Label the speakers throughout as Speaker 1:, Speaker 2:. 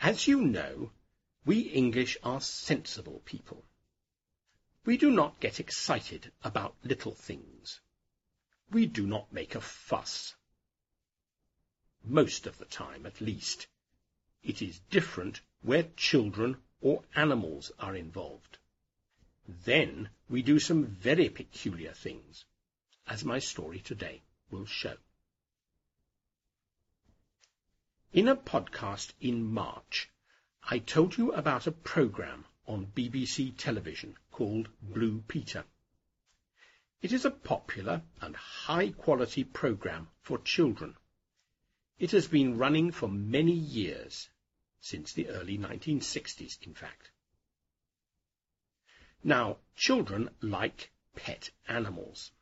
Speaker 1: As you know, we English are sensible people. We do not get excited about little things. We do not make a fuss. Most of the time, at least. It is different where children or animals are involved. Then we do some very peculiar things, as my story today will show. In a podcast in March, I told you about a program on BBC television called Blue Peter. It is a popular and high-quality program for children. It has been running for many years, since the early 1960s, in fact. Now, children like pet animals.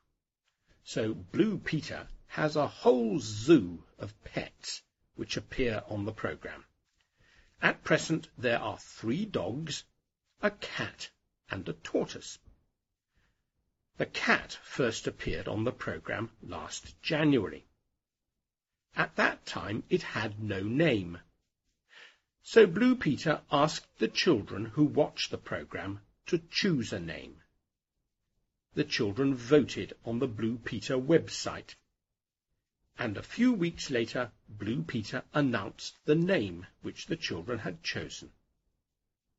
Speaker 1: So Blue Peter has a whole zoo of pets which appear on the programme. At present there are three dogs, a cat and a tortoise. The cat first appeared on the programme last January. At that time it had no name. So Blue Peter asked the children who watched the programme to choose a name. The children voted on the Blue Peter website and a few weeks later Blue Peter announced the name which the children had chosen.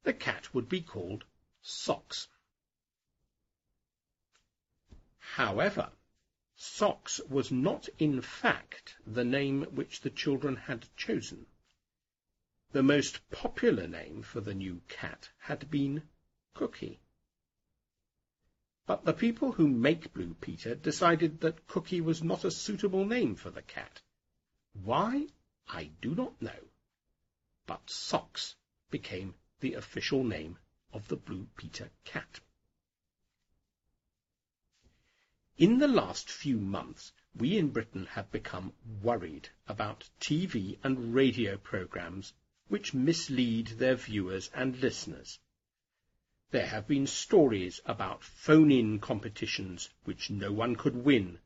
Speaker 1: The cat would be called Socks. However, Socks was not in fact the name which the children had chosen. The most popular name for the new cat had been Cookie. But the people who make Blue Peter decided that Cookie was not a suitable name for the cat. Why, I do not know. But Socks became the official name of the Blue Peter cat. In the last few months, we in Britain have become worried about TV and radio programs which mislead their viewers and listeners there have been stories about phone-in competitions which no one could win,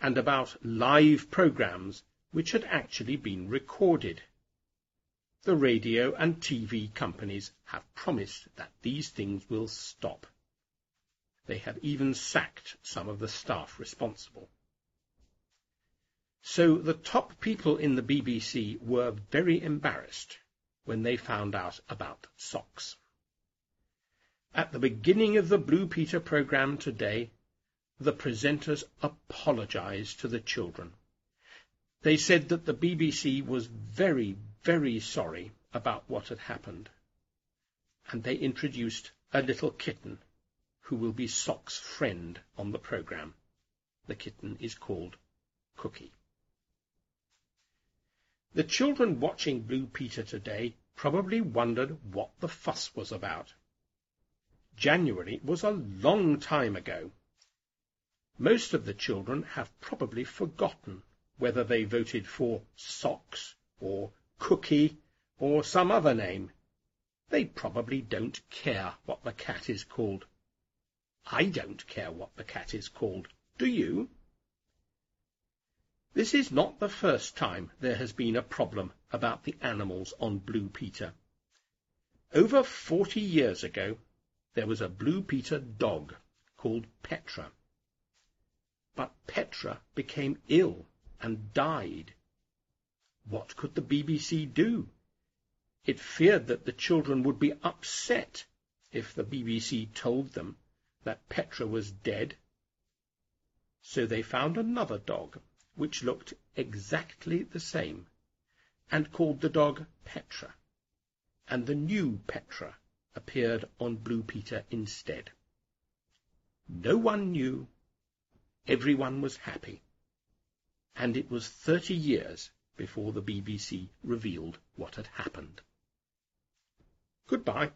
Speaker 1: and about live programs which had actually been recorded. The radio and TV companies have promised that these things will stop. They have even sacked some of the staff responsible. So the top people in the BBC were very embarrassed when they found out about socks. At the beginning of the Blue Peter programme today, the presenters apologised to the children. They said that the BBC was very, very sorry about what had happened. And they introduced a little kitten who will be Sock's friend on the programme. The kitten is called Cookie. The children watching Blue Peter today probably wondered what the fuss was about. January was a long time ago. Most of the children have probably forgotten whether they voted for Socks or Cookie or some other name. They probably don't care what the cat is called. I don't care what the cat is called. Do you? This is not the first time there has been a problem about the animals on Blue Peter. Over forty years ago, there was a Blue Peter dog called Petra. But Petra became ill and died. What could the BBC do? It feared that the children would be upset if the BBC told them that Petra was dead. So they found another dog which looked exactly the same and called the dog Petra. And the new Petra appeared on Blue Peter instead. No one knew. Everyone was happy. And it was thirty years before the BBC revealed what had happened. Goodbye.